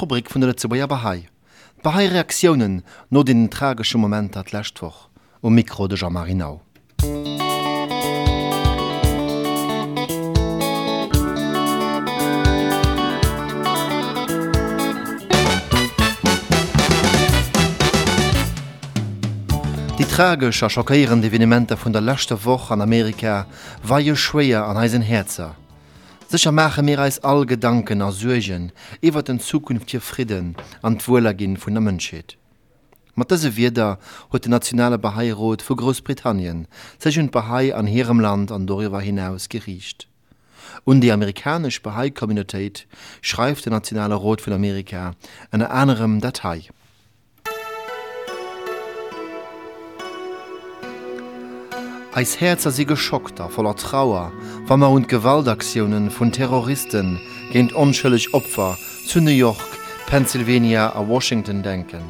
Rubrik vun der Letzebuer Bahai. Bahai Reaktionen no den tragischen Moment at Lächtwoch o Mikro de Jean Marinau. Die tragisch a schockierende Evenementer vun der letzte Woche an Amerika war je schwer an eisen Herzer. Sicher mache mir als all Gedanken aus Sorgen iwwer den zukünftige Frieden an d'Wohlergin vun der Menschheit. Mat dese Wider huet de nationale Bahai-Rot vu Großbritannien sech hun Bahai an herem Land an darüber hinaus geriecht. Und die amerikanische Bahai-Communität schreibt der nationale Rot von Amerika eine anderem Datei. Eis Herzer sie geschockter voller Trauer, Wammer und Gewaltaktionen vun Terroristen géint onschëlleg Opfer zu New York, Pennsylvania a Washington denken.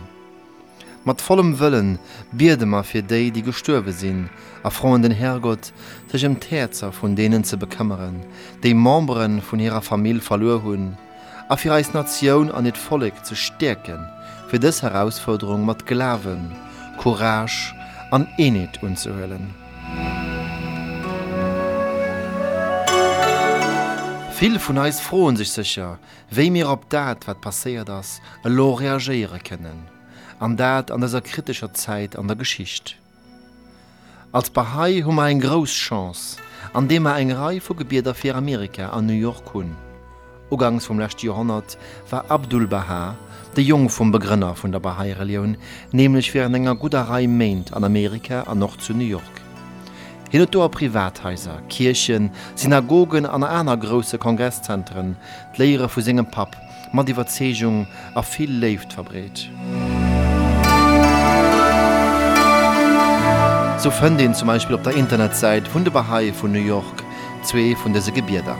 mat vollem Wëllen Bierdemer fir déi, die gestürwe sinn, erfroen den Herrgott sech em Täzer vun denen ze bekammeren, déi Maembren vun hireer Famill verlö hunn, a fir eis Natioun an et Folleg ze stärken, fir dës Herausforderung mat Glaven, Courage an Enet unzuhëllen. Viele von uns freuen sich sicher, wie wir auf das, was passiert ist, lo reagieren können. An das an dieser kritischen Zeit an der Geschichte. Als Bahai eine große Chance, an dem wir eine Reihe von Gebieten für Amerika an New York haben. Ugangs vom letzten Jahrhundert war Abdul Baha, der Jung vom Begründer von der Bahai-Religion, nämlich für eine gute Reihe Meint an Amerika und noch zu New York. Hin und Privathäuser, Kirchen, Synagogen an einer großen Kongresszentren, die Lehre von seinem Pap, Überzeugung auf viel Leben verbreitet. So finden ihn zum Beispiel auf der Internetseite von der Bahai von New York zwei von diesen Gebieten.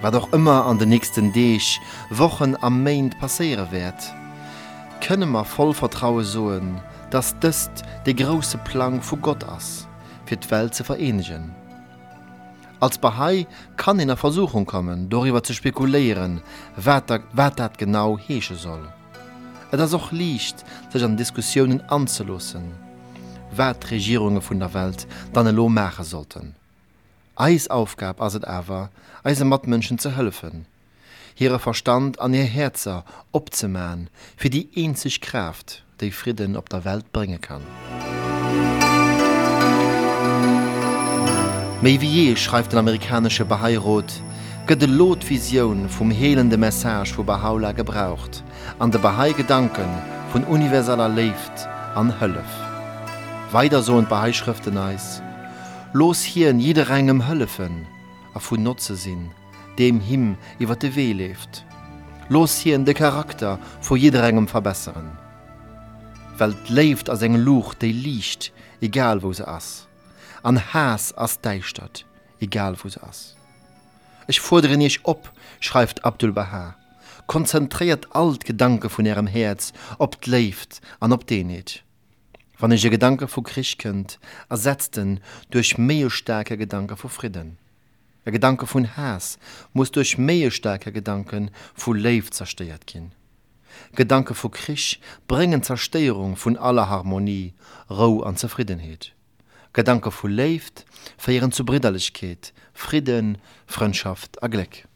Was auch immer an den nächsten Tagen, Wochen am Main passieren wird, können wir voll Vertrauen sagen, dass das der große Plan von Gott ist für die Welt zu vereinigen. Als Bahai kann in eine Versuchung kommen, darüber zu spekulieren, was das genau heißen soll. Es ist auch leicht, sich an Diskussionen anzulassen, was die Regierungen von der Welt dann lo machen sollten. Eis Aufgabe ist es aber, unseren Mitmenschen zu helfen, hire Verstand an ihr Herzer opzemäen, fir die eenzig Kraft, déi Frieden op der Welt bringe kann. Mei wie je schreibt den amerikanische Baha'i-Rot, gëtt de Lotvision vum heelende Message vu Bahaula gebraucht, an de Bahai Gedanken vun universaler Left an Hëllef. Weider so Baha'i-Schriften eis, Los hier in jede engem Hëllefen, a vun Nutze sinn, dem him iwwer de weh left. Los hier in de Charakter vor jeder engem verbeeren. Welt left as eng Luch de liicht, egal wo se ass. An Haas as deichstadt, egal wo se ass. Ich fordere nicht op, schreibt Abdul Baha. Konzentriert alt Gedanke von ihrem Herz, ob left an ob den nicht. Wann ich je Gedanke Krieg Krichkend ersetzten durch mehr starke Gedanke von Frieden. Der Gedanke von Hass muss durch mehr starke Gedanken von Leib zerstört gehen. Gedanke von Krieg bringen Zerstörung von aller Harmonie, Ruhe und Zufriedenheit. Gedanke vu left, verieren zu Briderlichkeit, Frieden, Freundschaft a Gleck.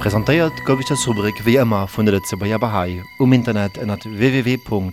Präsentiert gouf ich das Rubrik wie immer vun der Zebuer Bahai um Internet ennner www.brhai.lu.